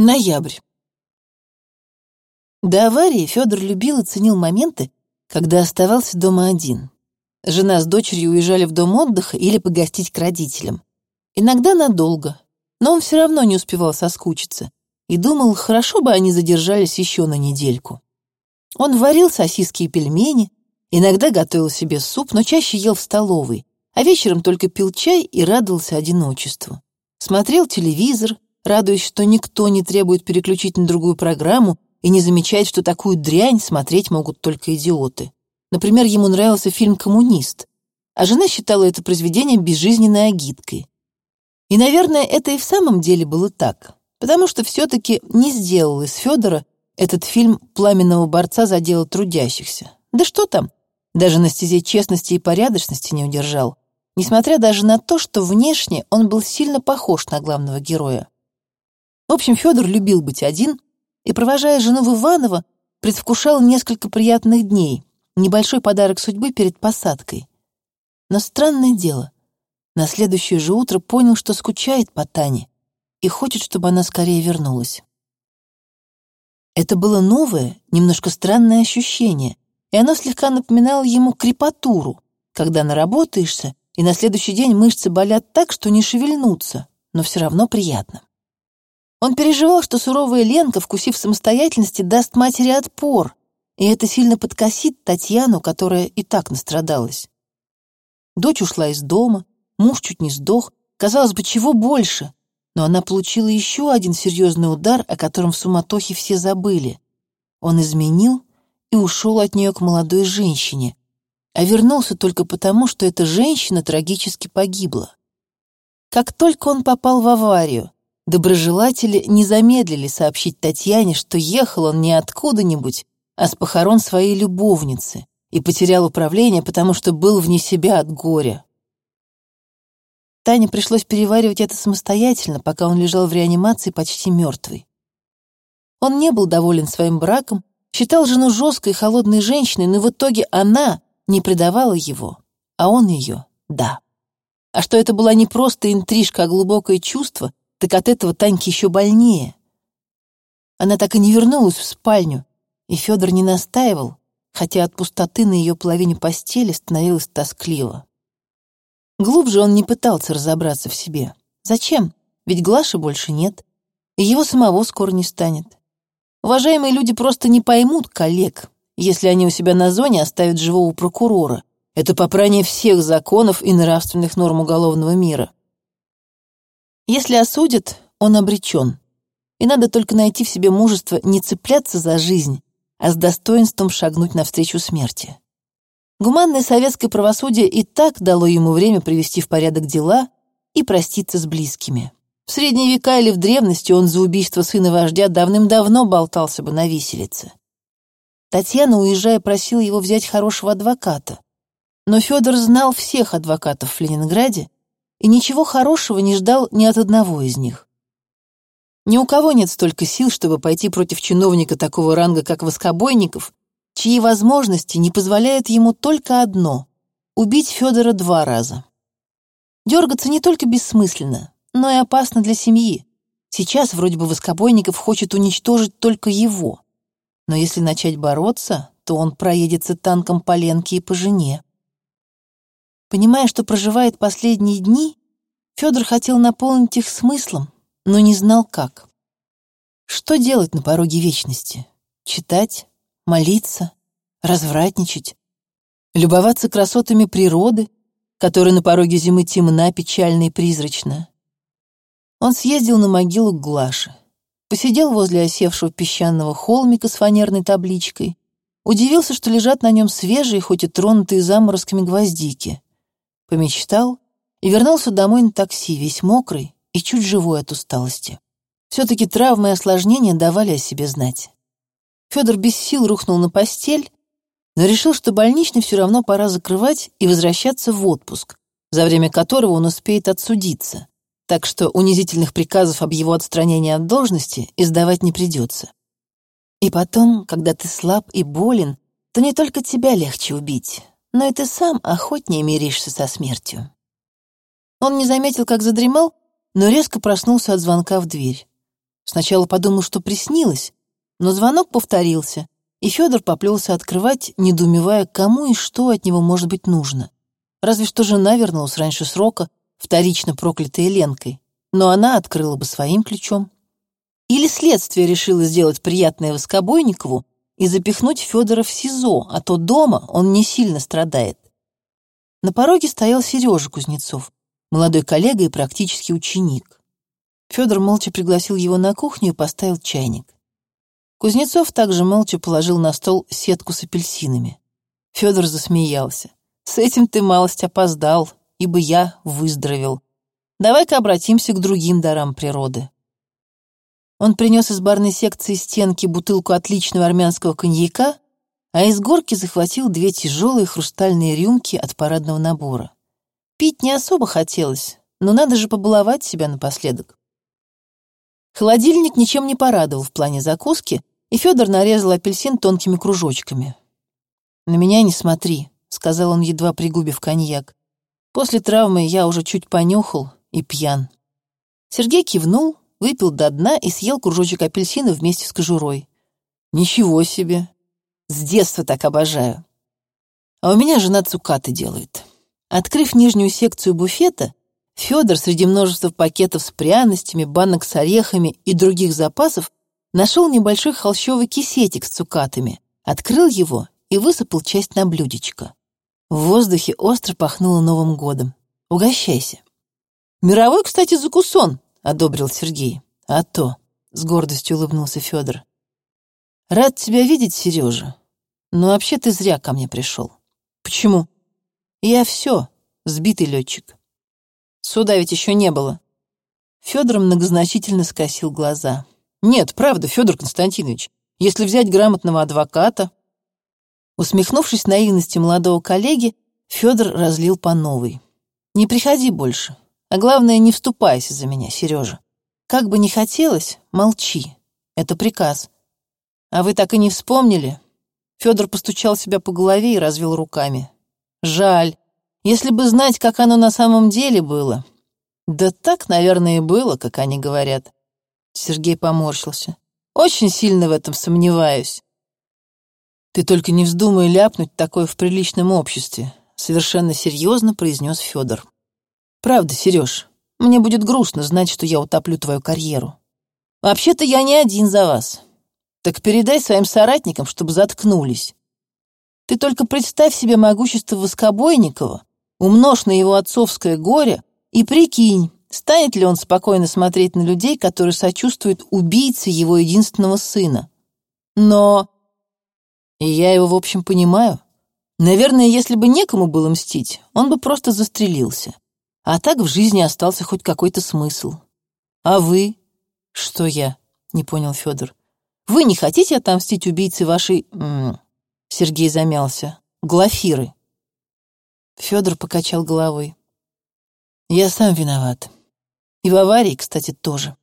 Ноябрь. До аварии Федор любил и ценил моменты, когда оставался дома один. Жена с дочерью уезжали в дом отдыха или погостить к родителям. Иногда надолго, но он все равно не успевал соскучиться и думал, хорошо бы они задержались еще на недельку. Он варил сосиски и пельмени, иногда готовил себе суп, но чаще ел в столовой, а вечером только пил чай и радовался одиночеству. Смотрел телевизор, радуясь, что никто не требует переключить на другую программу и не замечает, что такую дрянь смотреть могут только идиоты. Например, ему нравился фильм «Коммунист», а жена считала это произведение безжизненной агиткой. И, наверное, это и в самом деле было так, потому что все-таки не сделал из Федора этот фильм пламенного борца за дело трудящихся. Да что там, даже на стезе честности и порядочности не удержал, несмотря даже на то, что внешне он был сильно похож на главного героя. В общем, Федор любил быть один и, провожая жену в Иваново, предвкушал несколько приятных дней, небольшой подарок судьбы перед посадкой. Но странное дело, на следующее же утро понял, что скучает по Тане и хочет, чтобы она скорее вернулась. Это было новое, немножко странное ощущение, и оно слегка напоминало ему крепатуру, когда наработаешься, и на следующий день мышцы болят так, что не шевельнуться, но все равно приятно. Он переживал, что суровая Ленка, вкусив самостоятельности, даст матери отпор, и это сильно подкосит Татьяну, которая и так настрадалась. Дочь ушла из дома, муж чуть не сдох, казалось бы, чего больше, но она получила еще один серьезный удар, о котором в суматохе все забыли. Он изменил и ушел от нее к молодой женщине, а вернулся только потому, что эта женщина трагически погибла. Как только он попал в аварию, Доброжелатели не замедлили сообщить Татьяне, что ехал он не откуда-нибудь, а с похорон своей любовницы, и потерял управление, потому что был вне себя от горя. Тане пришлось переваривать это самостоятельно, пока он лежал в реанимации почти мертвый. Он не был доволен своим браком, считал жену жесткой и холодной женщиной, но в итоге она не предавала его, а он ее — да. А что это была не просто интрижка, а глубокое чувство, так от этого Таньке еще больнее. Она так и не вернулась в спальню, и Федор не настаивал, хотя от пустоты на ее половине постели становилось тоскливо. Глубже он не пытался разобраться в себе. Зачем? Ведь Глаши больше нет, и его самого скоро не станет. Уважаемые люди просто не поймут коллег, если они у себя на зоне оставят живого прокурора. Это попрание всех законов и нравственных норм уголовного мира. Если осудят, он обречен. И надо только найти в себе мужество не цепляться за жизнь, а с достоинством шагнуть навстречу смерти. Гуманное советское правосудие и так дало ему время привести в порядок дела и проститься с близкими. В средние века или в древности он за убийство сына вождя давным-давно болтался бы на виселице. Татьяна, уезжая, просила его взять хорошего адвоката. Но Федор знал всех адвокатов в Ленинграде и ничего хорошего не ждал ни от одного из них. Ни у кого нет столько сил, чтобы пойти против чиновника такого ранга, как Воскобойников, чьи возможности не позволяют ему только одно — убить Федора два раза. Дергаться не только бессмысленно, но и опасно для семьи. Сейчас вроде бы Воскобойников хочет уничтожить только его. Но если начать бороться, то он проедется танком по Ленке и по жене. Понимая, что проживает последние дни, Федор хотел наполнить их смыслом, но не знал как. Что делать на пороге вечности? Читать, молиться, развратничать, любоваться красотами природы, которая на пороге зимы темна, печальна и призрачна. Он съездил на могилу к Глаше, посидел возле осевшего песчаного холмика с фанерной табличкой, удивился, что лежат на нем свежие, хоть и тронутые заморозками гвоздики — помечтал и вернулся домой на такси, весь мокрый и чуть живой от усталости. Все-таки травмы и осложнения давали о себе знать. Федор без сил рухнул на постель, но решил, что больничный все равно пора закрывать и возвращаться в отпуск, за время которого он успеет отсудиться, так что унизительных приказов об его отстранении от должности издавать не придется. И потом, когда ты слаб и болен, то не только тебя легче убить, но и ты сам охотнее миришься со смертью. Он не заметил, как задремал, но резко проснулся от звонка в дверь. Сначала подумал, что приснилось, но звонок повторился, и Федор поплелся открывать, недоумевая, кому и что от него может быть нужно. Разве что жена вернулась раньше срока, вторично проклятая Ленкой, но она открыла бы своим ключом. Или следствие решило сделать приятное Воскобойникову и запихнуть Федора в СИЗО, а то дома он не сильно страдает. На пороге стоял Сережа Кузнецов, молодой коллега и практически ученик. Федор молча пригласил его на кухню и поставил чайник. Кузнецов также молча положил на стол сетку с апельсинами. Федор засмеялся. «С этим ты малость опоздал, ибо я выздоровел. Давай-ка обратимся к другим дарам природы». Он принес из барной секции стенки бутылку отличного армянского коньяка, а из горки захватил две тяжелые хрустальные рюмки от парадного набора. Пить не особо хотелось, но надо же побаловать себя напоследок. Холодильник ничем не порадовал в плане закуски, и Федор нарезал апельсин тонкими кружочками. «На меня не смотри», — сказал он, едва пригубив коньяк. «После травмы я уже чуть понюхал и пьян». Сергей кивнул, выпил до дна и съел кружочек апельсина вместе с кожурой. «Ничего себе! С детства так обожаю. А у меня жена цукаты делает». Открыв нижнюю секцию буфета, Федор среди множества пакетов с пряностями, банок с орехами и других запасов нашел небольшой холщовый кисетик с цукатами, открыл его и высыпал часть на блюдечко. В воздухе остро пахнуло Новым годом. «Угощайся». «Мировой, кстати, закусон», — одобрил Сергей. «А то», — с гордостью улыбнулся Федор. «Рад тебя видеть, Сережа. Но вообще ты зря ко мне пришел». «Почему?» «Я все, сбитый летчик. Суда ведь еще не было». Федор многозначительно скосил глаза. «Нет, правда, Федор Константинович, если взять грамотного адвоката...» Усмехнувшись наивности молодого коллеги, Федор разлил по новой. «Не приходи больше. А главное, не вступайся за меня, Сережа. Как бы ни хотелось, молчи. Это приказ. А вы так и не вспомнили?» Федор постучал себя по голове и развел руками. «Жаль. Если бы знать, как оно на самом деле было...» «Да так, наверное, и было, как они говорят». Сергей поморщился. «Очень сильно в этом сомневаюсь». «Ты только не вздумай ляпнуть такое в приличном обществе», совершенно серьезно произнес Федор. Правда, Сереж, мне будет грустно знать, что я утоплю твою карьеру. Вообще-то я не один за вас. Так передай своим соратникам, чтобы заткнулись. Ты только представь себе могущество Воскобойникова, умножь на его отцовское горе и прикинь, станет ли он спокойно смотреть на людей, которые сочувствуют убийце его единственного сына. Но... И я его, в общем, понимаю. Наверное, если бы некому было мстить, он бы просто застрелился. А так в жизни остался хоть какой-то смысл. А вы? Что я? Не понял Федор. Вы не хотите отомстить убийце вашей... М -м, Сергей замялся. Глафиры. Федор покачал головой. Я сам виноват. И в аварии, кстати, тоже.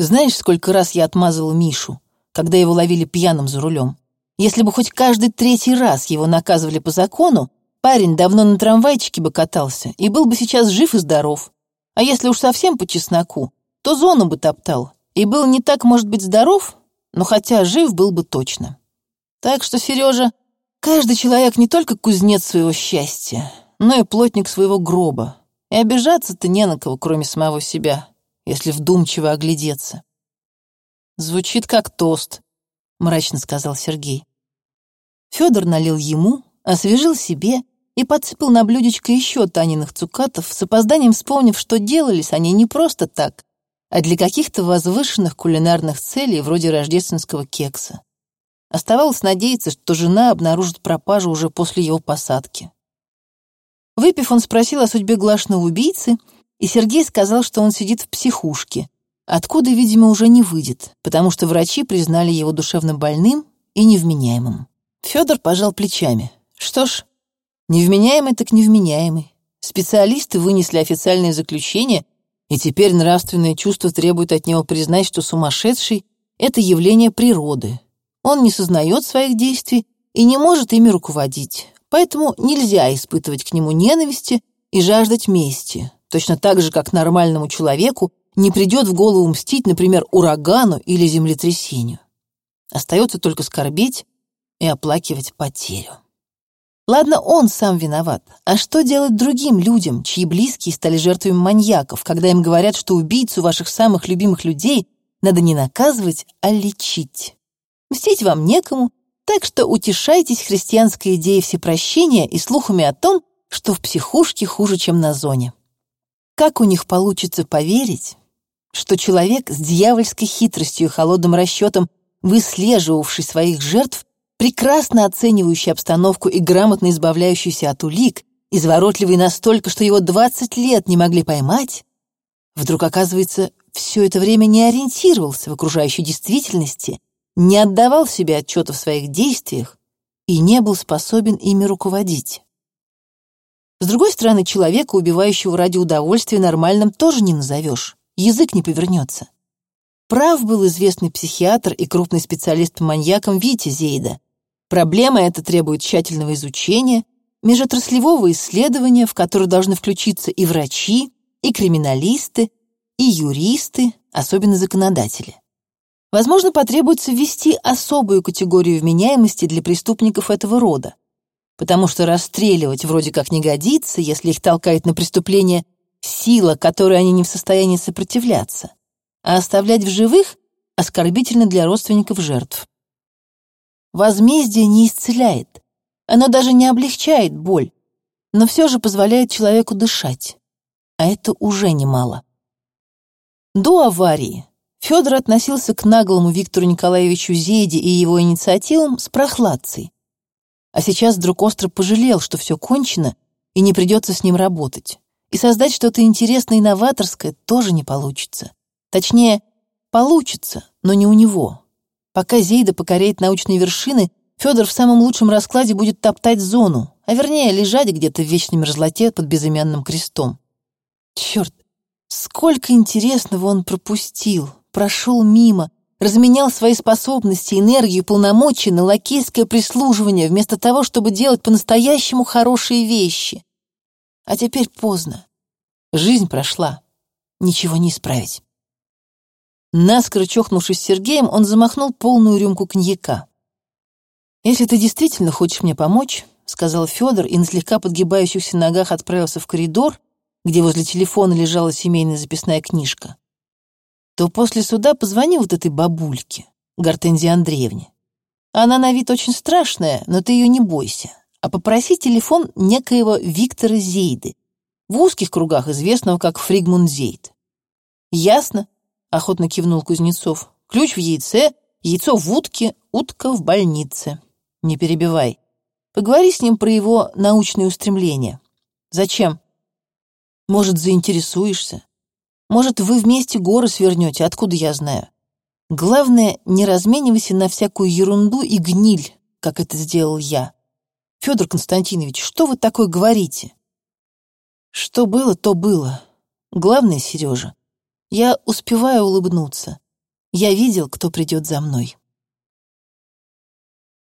Знаешь, сколько раз я отмазывал Мишу, когда его ловили пьяным за рулем? Если бы хоть каждый третий раз его наказывали по закону, Парень давно на трамвайчике бы катался и был бы сейчас жив и здоров. А если уж совсем по чесноку, то зону бы топтал. И был не так, может быть, здоров, но хотя жив был бы точно. Так что, Сережа, каждый человек не только кузнец своего счастья, но и плотник своего гроба. И обижаться-то не на кого, кроме самого себя, если вдумчиво оглядеться. «Звучит как тост», — мрачно сказал Сергей. Федор налил ему, освежил себе и подсыпал на блюдечко еще Таниных цукатов, с опозданием вспомнив, что делались они не просто так, а для каких-то возвышенных кулинарных целей вроде рождественского кекса. Оставалось надеяться, что жена обнаружит пропажу уже после его посадки. Выпив, он спросил о судьбе глашного убийцы, и Сергей сказал, что он сидит в психушке, откуда, видимо, уже не выйдет, потому что врачи признали его душевно больным и невменяемым. Федор пожал плечами. Что ж, Невменяемый так невменяемый. Специалисты вынесли официальное заключение, и теперь нравственное чувство требует от него признать, что сумасшедший — это явление природы. Он не сознает своих действий и не может ими руководить, поэтому нельзя испытывать к нему ненависти и жаждать мести, точно так же, как нормальному человеку не придет в голову мстить, например, урагану или землетрясению. Остается только скорбеть и оплакивать потерю. Ладно, он сам виноват. А что делать другим людям, чьи близкие стали жертвами маньяков, когда им говорят, что убийцу ваших самых любимых людей надо не наказывать, а лечить? Мстить вам некому, так что утешайтесь христианской идеей всепрощения и слухами о том, что в психушке хуже, чем на зоне. Как у них получится поверить, что человек с дьявольской хитростью и холодным расчетом, выслеживавший своих жертв, прекрасно оценивающий обстановку и грамотно избавляющийся от улик, изворотливый настолько, что его 20 лет не могли поймать, вдруг, оказывается, все это время не ориентировался в окружающей действительности, не отдавал себе отчета в своих действиях и не был способен ими руководить. С другой стороны, человека, убивающего ради удовольствия, нормальным тоже не назовешь, язык не повернется. Прав был известный психиатр и крупный специалист по маньякам Витя Зейда, Проблема эта требует тщательного изучения, межотраслевого исследования, в которое должны включиться и врачи, и криминалисты, и юристы, особенно законодатели. Возможно, потребуется ввести особую категорию вменяемости для преступников этого рода, потому что расстреливать вроде как не годится, если их толкает на преступление сила, которой они не в состоянии сопротивляться, а оставлять в живых оскорбительно для родственников жертв. Возмездие не исцеляет. Оно даже не облегчает боль, но все же позволяет человеку дышать. А это уже немало. До аварии Федор относился к наглому Виктору Николаевичу Зейде и его инициативам с прохладцей. А сейчас вдруг остро пожалел, что все кончено и не придется с ним работать. И создать что-то интересное и новаторское тоже не получится. Точнее, получится, но не у него. Пока Зейда покоряет научные вершины, Федор в самом лучшем раскладе будет топтать зону, а вернее лежать где-то в вечной мерзлоте под безымянным крестом. Черт, сколько интересного он пропустил, прошел мимо, разменял свои способности, энергию, полномочия на лакейское прислуживание, вместо того, чтобы делать по-настоящему хорошие вещи. А теперь поздно. Жизнь прошла. Ничего не исправить. Наскоро чокнувшись с Сергеем, он замахнул полную рюмку коньяка. «Если ты действительно хочешь мне помочь», — сказал Федор и на слегка подгибающихся ногах отправился в коридор, где возле телефона лежала семейная записная книжка, то после суда позвони вот этой бабульке, Гортензии Андреевне. Она на вид очень страшная, но ты ее не бойся, а попроси телефон некоего Виктора Зейды, в узких кругах известного как Фригмунд Зейд. Ясно? — охотно кивнул Кузнецов. «Ключ в яйце, яйцо в утке, утка в больнице. Не перебивай. Поговори с ним про его научные устремления. Зачем? Может, заинтересуешься? Может, вы вместе горы свернете, откуда я знаю? Главное, не разменивайся на всякую ерунду и гниль, как это сделал я. Федор Константинович, что вы такое говорите? Что было, то было. Главное, Сережа, я успеваю улыбнуться. Я видел, кто придет за мной.